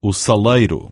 o saleiro.